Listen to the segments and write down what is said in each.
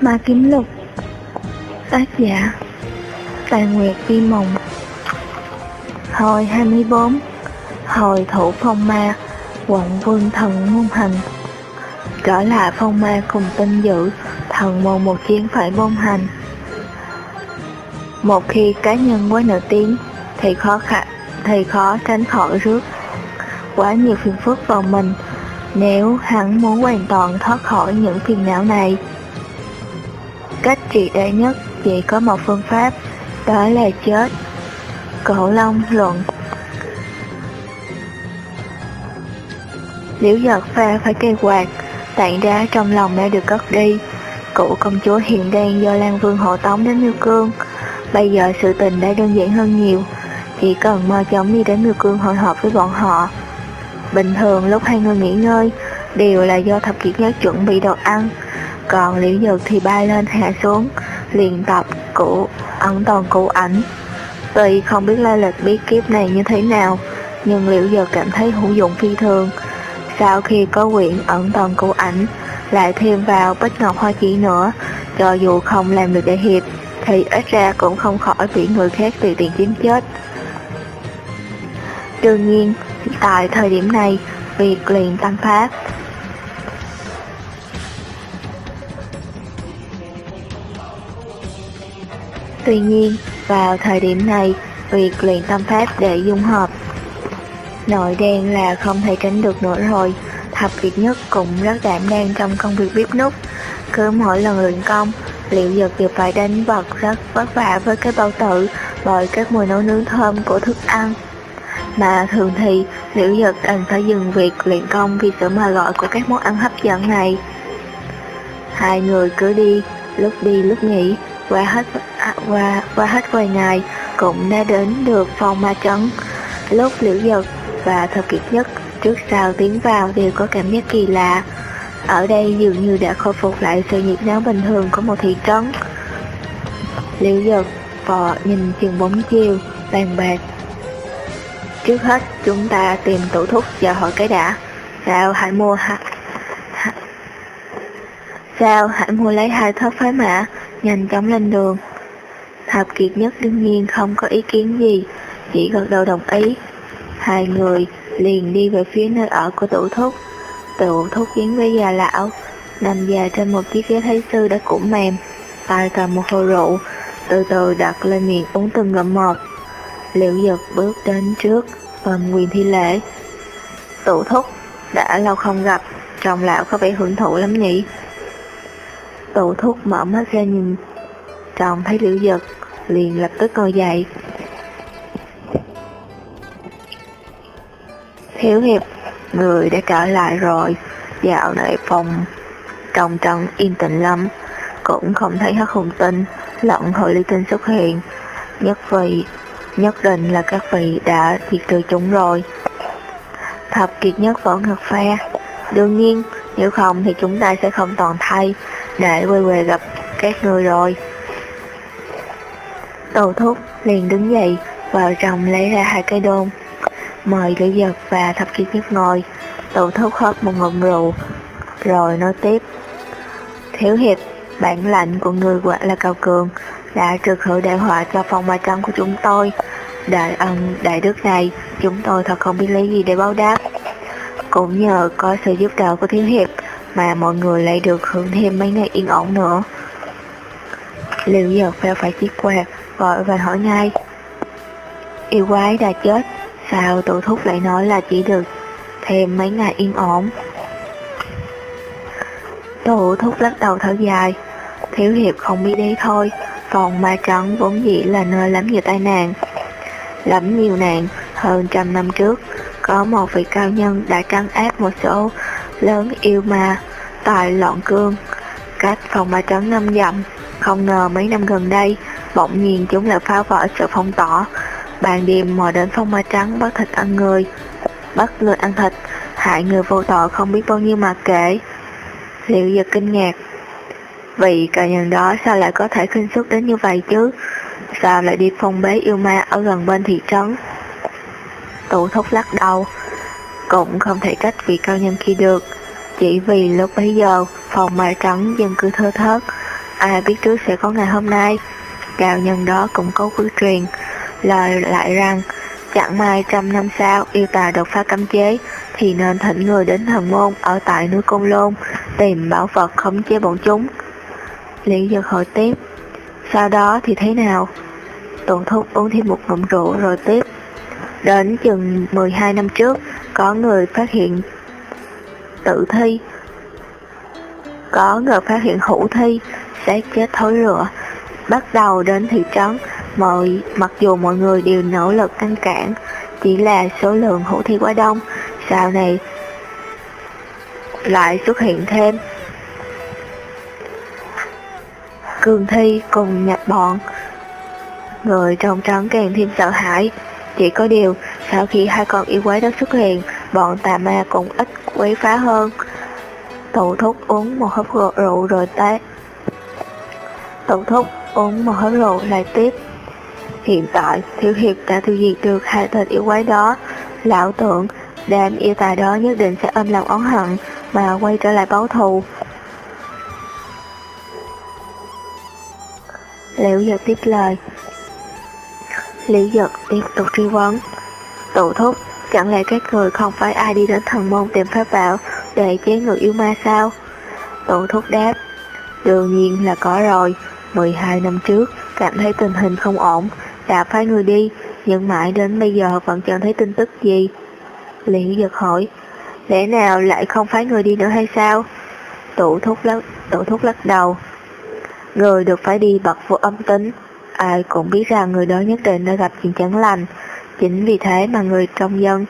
Ma Kiếm Lục, Tác giả Tài Nguyệt Vi Mộng, Hồi 24 Hồi thủ phong ma, Quận vương thần môn hành Trở lại phong ma cùng tinh dữ, Thần môn một chiến phải bôn hành Một khi cá nhân quá nổi tiếng, Thì khó khăn thì khó tránh khỏi rước quá nhiều phiền phức vào mình nếu hắn muốn hoàn toàn thoát khỏi những phiền não này. Cách trị đại nhất chỉ có một phương pháp, đó là chết. Cổ Long luận Liễu giật pha phải cây quạt, tảng đá trong lòng đã được cất đi. Cụ công chúa hiện đang do Lan Vương hộ tống đến Miêu Cương. Bây giờ sự tình đã đơn giản hơn nhiều, chỉ cần mau chóng đi đến Miêu Cương hội họp với bọn họ. Bình thường lúc hai người nghỉ ngơi đều là do thập kiệt nhất chuẩn bị đồ ăn, còn liễu dực thì bay lên hạ xuống, luyện tập cụ ẩn toàn cụ ảnh. Tuy không biết lai lịch bí kiếp này như thế nào, nhưng liễu dực cảm thấy hữu dụng phi thường. Sau khi có quyển ẩn toàn cụ ảnh, lại thêm vào bích ngọc hoa chỉ nữa, cho dù không làm được đại hiệp, thì ít ra cũng không khỏi bị người khác tùy tiện chiếm chết. Đương nhiên, tại thời điểm này, việc luyện tăng pháp Tuy nhiên, vào thời điểm này, việc luyện tâm pháp để dung hợp Nội đen là không thể tránh được nữa rồi. Thập Việt nhất cũng rất đảm đang trong công việc bếp nút Cứ mỗi lần luyện công, liệu dược đều phải đánh vật rất vất vả với cái bao tử bởi các mùi nấu nướng thơm của thức ăn. Mà thường thì Liễu Giật đành phải dừng việc luyện công vì sự mời gọi của các món ăn hấp dẫn này. Hai người cứ đi, lúc đi lúc nghỉ, qua hết à, qua qua hết vài ngày cũng đã đến được phòng ma trấn. Lúc Liễu Giật và Thập Kiệt Nhất trước sau tiến vào đều có cảm giác kỳ lạ. Ở đây dường như đã khôi phục lại sự nhiệt náo bình thường của một thị trấn. Liễu Giật vò nhìn chừng bóng chiều, bàn bạc Trước hết chúng ta tìm tủ thuốc và hỏi cái đã Sao hãy mua hả. Sao hãy mua lấy hai thớt phái mã Nhanh chóng lên đường Thập kiệt nhất đương nhiên không có ý kiến gì, Chỉ gật đầu đồng ý. Hai người liền đi về phía nơi ở của tủ thuốc. Tủ thuốc chiến với già lão, Nằm già trên một chiếc ghế thái sư đã cũ mềm. Tay cầm một hồ rượu, Từ từ đặt lên miệng uống từng ngậm một. Liễu giật bước đến trước, ôm quyền thi lễ. Tụ thúc Đã lâu không gặp chồng lão có vẻ hưởng thụ lắm nhỉ? Tụ thúc mở mắt ra nhìn chồng thấy liễu giật Liền lập tức ngồi dậy Thiếu hiệp Người đã trở lại rồi Dạo này phòng Trong trần yên tĩnh lắm Cũng không thấy hắc hùng tinh lẫn hội ly tinh xuất hiện Nhất vì nhất định là các vị đã diệt trừ chúng rồi. Thập kiệt nhất vẫn ngực phe. Đương nhiên, nếu không thì chúng ta sẽ không toàn thay để quay về gặp các người rồi. Tô thúc liền đứng dậy vào trong lấy ra hai cái đôn. Mời Lý Giật và Thập Kiệt Nhất ngồi. Tô thúc hớp một ngụm rượu, rồi nói tiếp. Thiếu hiệp, bản lạnh của người quả là cao cường, đã trừ khử đại họa cho phòng bà trăm của chúng tôi. Đại ân, đại đức này, chúng tôi thật không biết lấy gì để báo đáp. Cũng nhờ có sự giúp đỡ của Thiếu Hiệp mà mọi người lại được hưởng thêm mấy ngày yên ổn nữa. Liệu giờ phải phải chiếc quạt, vội và hỏi ngay. Yêu quái đã chết, sao tổ thúc lại nói là chỉ được thêm mấy ngày yên ổn. Tổ thúc lắc đầu thở dài, Thiếu Hiệp không biết đấy thôi, còn ma trắng vốn dĩ là nơi lắm nhiều tai nạn. Lắm nhiều nạn, hơn trăm năm trước, có một vị cao nhân đã trấn áp một số lớn yêu ma tại Loạn Cương, cách phòng ma trấn năm dặm. Không ngờ mấy năm gần đây, bỗng nhiên chúng lại phá vỡ sự phong tỏa. Bàn đêm mò đến phong ma trắng bắt thịt ăn người, bắt người ăn thịt, hại người vô tội không biết bao nhiêu mà kể. Liệu giật kinh ngạc, vì cả nhân đó sao lại có thể khinh suất đến như vậy chứ? Sao lại đi phong bế yêu ma ở gần bên thị trấn? Tụ thúc lắc đầu, cũng không thể trách vị cao nhân khi được. Chỉ vì lúc bấy giờ phòng ma trắng dân cư thơ thớt, ai biết trước sẽ có ngày hôm nay. Cao nhân đó cũng có quy truyền, lời lại rằng chẳng may trăm năm sau yêu tà đột phá cấm chế thì nên thỉnh người đến thần môn ở tại núi Côn Lôn tìm bảo vật khống chế bọn chúng. Liễu Dược hỏi tiếp, sau đó thì thế nào? Tuần thúc uống thêm một ngụm rượu rồi tiếp. Đến chừng 12 năm trước, có người phát hiện tự thi. Có người phát hiện hữu thi, xác chết thối rửa. Bắt đầu đến thị trấn, mọi mặc dù mọi người đều nỗ lực ngăn cản, chỉ là số lượng hữu thi quá đông, sau này lại xuất hiện thêm. Cường thi cùng nhập bọn, người trong trấn càng thêm sợ hãi. Chỉ có điều, sau khi hai con yêu quái đó xuất hiện, bọn tà ma cũng ít quấy phá hơn. Tụ thúc uống một hớp rượu rồi té. Tụ thúc uống một hớp rượu lại tiếp. Hiện tại, Thiếu Hiệp đã tiêu diệt được hai tên yêu quái đó. Lão tưởng đám yêu tài đó nhất định sẽ âm lòng oán hận mà quay trở lại báo thù. Liễu giật tiếp lời. Liễu giật tiếp tục truy vấn. Tụ thúc, chẳng lẽ các người không phải ai đi đến thần môn tìm pháp bảo để chế ngự yêu ma sao? Tụ thúc đáp. Đương nhiên là có rồi. 12 năm trước, cảm thấy tình hình không ổn, đã phái người đi, nhưng mãi đến bây giờ vẫn chẳng thấy tin tức gì. Liễu giật hỏi, lẽ nào lại không phái người đi nữa hay sao? Tụ thúc lắc, tụ thúc lắc đầu. Người được phải đi bật vô âm tính, ai cũng biết rằng người đó nhất định đã gặp chuyện chẳng lành. Chính vì thế mà người trong dân,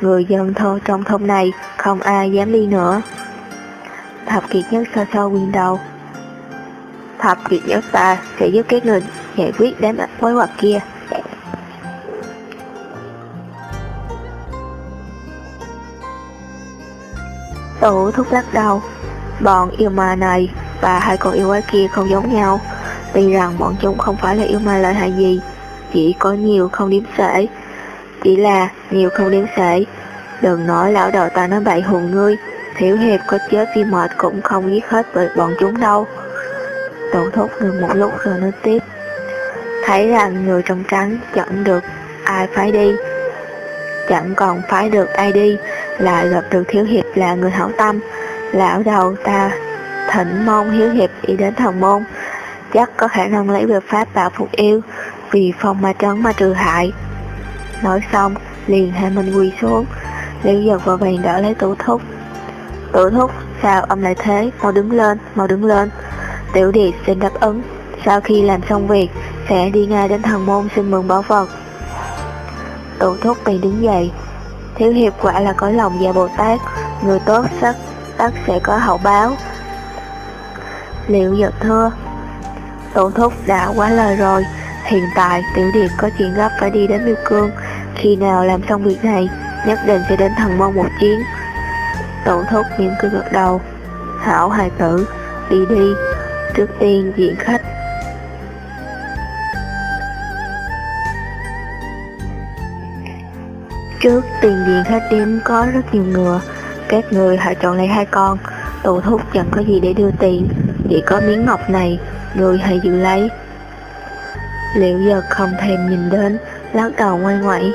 người dân thô trong thôn này không ai dám đi nữa. Thập kiệt nhất sơ sơ quyền đầu. Thập kiện nhất ta sẽ giúp các người giải quyết đám quái vật kia. Tổ thúc lắc đầu. Bọn yêu ma này và hai con yêu quái kia không giống nhau. Tuy rằng bọn chúng không phải là yêu ma lợi hại gì, chỉ có nhiều không điểm sể. Chỉ là nhiều không điểm sể. Đừng nói lão đầu ta nói bậy hùng ngươi, thiểu hiệp có chết vì mệt cũng không giết hết bởi bọn chúng đâu. Tổ thúc ngừng một lúc rồi nói tiếp. Thấy rằng người trong trắng chẳng được ai phái đi, chẳng còn phái được ai đi, lại gặp được thiếu hiệp là người hảo tâm. Lão đầu ta thỉnh mong hiếu hiệp đi đến thần môn, chắc có khả năng lấy được pháp bảo phục yêu, vì phòng ma trấn mà trừ hại. Nói xong, liền hai mình quỳ xuống, liễu giật vào vàng đỡ lấy tủ thúc. Tủ thúc, sao ông lại thế, mau đứng lên, mau đứng lên. Tiểu điệt xin đáp ứng, sau khi làm xong việc, sẽ đi ngay đến thần môn xin mừng bảo vật. Tụ thúc bèn đứng dậy, thiếu hiệp quả là có lòng và Bồ Tát, người tốt sắc tất sẽ có hậu báo. Liệu giật thưa, Tổ thúc đã quá lời rồi, hiện tại tiểu điệp có chuyện gấp phải đi đến miêu cương, khi nào làm xong việc này, nhất định sẽ đến thần môn một chuyến. Tổ thúc mỉm cười gật đầu, hảo hài tử, đi đi, trước tiên diện khách. Trước tiền điện khách điếm có rất nhiều ngựa, các người hãy chọn lấy hai con, tổ thúc chẳng có gì để đưa tiền, chỉ có miếng ngọc này, người hãy giữ lấy. Liệu giật không thèm nhìn đến, lắc đầu ngoay ngoẩy.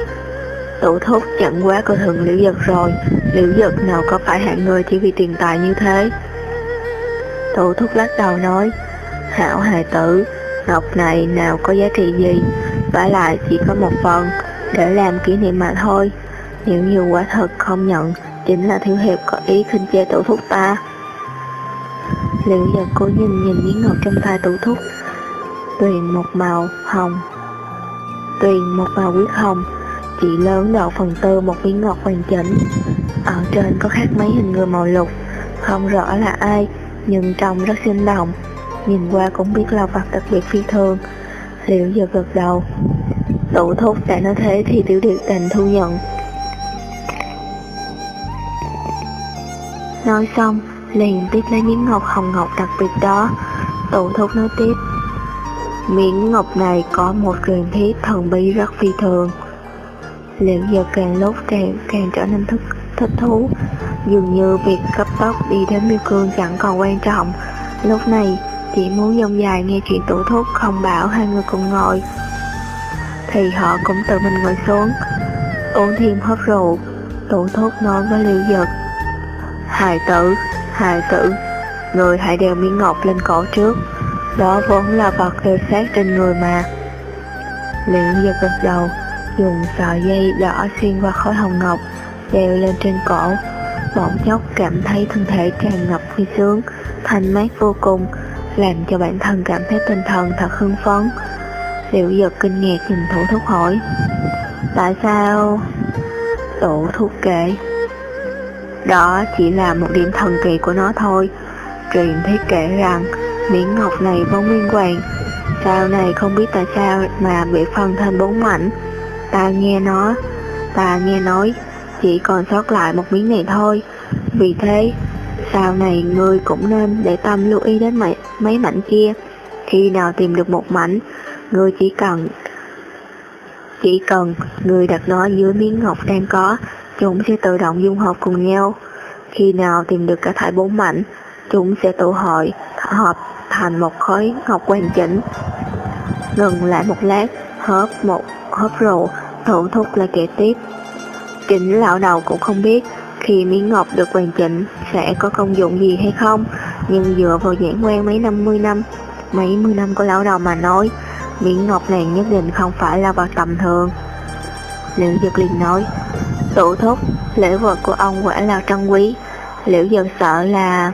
Tổ thúc chẳng quá coi thường liễu giật rồi, liễu giật nào có phải hạng người chỉ vì tiền tài như thế. Tổ thúc lắc đầu nói, hảo hài tử, ngọc này nào có giá trị gì, vả lại chỉ có một phần, để làm kỷ niệm mà thôi. Nếu như quả thật không nhận, chính là thiếu hiệp có ý khinh chê tổ thúc ta. Liệu dần cố nhìn nhìn miếng ngọc trong tay tổ thúc, tuyền một màu hồng, tuyền một màu huyết hồng, chỉ lớn độ phần tư một miếng ngọc hoàn chỉnh. Ở trên có khắc mấy hình người màu lục, không rõ là ai, nhưng trông rất sinh động. Nhìn qua cũng biết là vật đặc biệt phi thường. Liệu giờ gật đầu, Tụ thúc đã nói thế thì tiểu điệp đành thu nhận. Nói xong, liền tiếp lấy miếng ngọc hồng ngọc đặc biệt đó. Tụ thúc nói tiếp. Miếng ngọc này có một truyền thuyết thần bí rất phi thường. Liệu giờ càng lúc càng càng trở nên thức thích thú. Dường như việc cấp tốc đi đến miêu cương chẳng còn quan trọng. Lúc này, chỉ muốn dông dài nghe chuyện tủ thuốc không bảo hai người cùng ngồi. Thì họ cũng tự mình ngồi xuống, uống thêm hớp rượu, tủ thuốc nói với liệu giật. Hài tử, hài tử, người hãy đeo miếng ngọc lên cổ trước, đó vốn là vật đeo sát trên người mà. Liễu giật gật đầu, dùng sợi dây đỏ xuyên qua khối hồng ngọc, đeo lên trên cổ, bỗng chốc cảm thấy thân thể tràn ngập vui sướng, thanh mát vô cùng, làm cho bản thân cảm thấy tinh thần thật hưng phấn. Liễu giật kinh ngạc nhìn thủ thúc hỏi, tại sao? Tổ thuốc kể, đó chỉ là một điểm thần kỳ của nó thôi. Truyền thuyết kể rằng miếng ngọc này vốn nguyên hoàng, sau này không biết tại sao mà bị phân thành bốn mảnh. Ta nghe nó, ta nghe nói chỉ còn sót lại một miếng này thôi. Vì thế, sau này ngươi cũng nên để tâm lưu ý đến mấy, mấy mảnh kia. Khi nào tìm được một mảnh, ngươi chỉ cần chỉ cần người đặt nó dưới miếng ngọc đang có, chúng sẽ tự động dung hợp cùng nhau. Khi nào tìm được cả thải bốn mảnh, chúng sẽ tụ hội, hợp thành một khối ngọc hoàn chỉnh. Ngừng lại một lát, hớp một hớp rượu, thủ thức lại kể tiếp. Chính lão đầu cũng không biết khi miếng ngọc được hoàn chỉnh sẽ có công dụng gì hay không, nhưng dựa vào giảng quan mấy năm mươi năm, mấy mươi năm của lão đầu mà nói, miếng ngọc này nhất định không phải là vật tầm thường. Liễu Dực liền nói, tổ thúc, lễ vật của ông quả là trân quý, liễu Dực sợ là...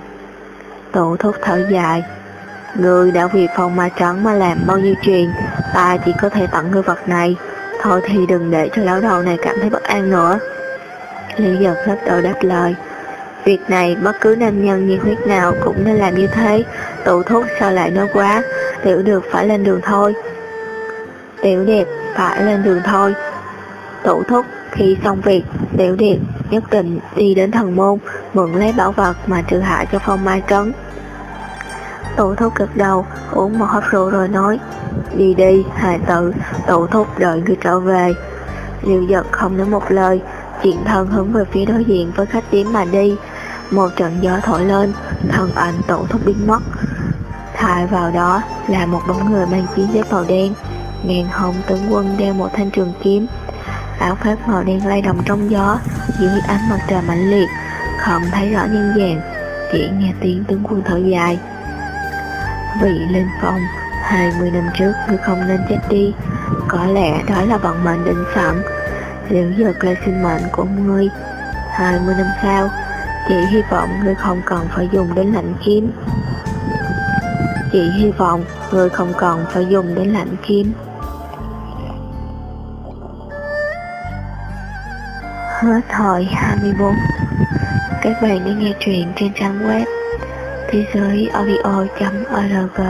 Tổ thúc thở dài, Người đã vì phòng mà trắng mà làm bao nhiêu chuyện, ta chỉ có thể tặng ngươi vật này, thôi thì đừng để cho lão đầu này cảm thấy bất an nữa. lý giật lắc đầu đáp lời, việc này bất cứ nam nhân nhiệt huyết nào cũng nên làm như thế, tụ thúc sao lại nói quá, tiểu được phải lên đường thôi. Tiểu đẹp phải lên đường thôi. Tụ thúc khi xong việc, tiểu đẹp nhất định đi đến thần môn, mượn lấy bảo vật mà trừ hại cho phong mai trấn. Tụ thúc gật đầu, uống một hớp rượu rồi nói, đi đi, hài tử, tụ thúc đợi người trở về. Liêu giật không nói một lời, chuyện thân hướng về phía đối diện với khách điếm mà đi. Một trận gió thổi lên, thân ảnh tụ thúc biến mất. Thay vào đó là một bóng người mang chiến giáp màu đen, ngàn hồng tướng quân đeo một thanh trường kiếm. Áo khoác màu đen lay động trong gió, dưới ánh mặt trời mạnh liệt, không thấy rõ nhân dạng, chỉ nghe tiếng tướng quân thở dài. Vị lên phong, 20 năm trước ngươi không nên chết đi, có lẽ đó là vận mệnh định sẵn. Liệu dược là sinh mệnh của ngươi, 20 năm sau, chỉ hy vọng ngươi không cần phải dùng đến lạnh kiếm. Chỉ hy vọng ngươi không cần phải dùng đến lạnh kiếm. Hết thời 24 Các bạn đã nghe truyện trên trang web thế giới audio.org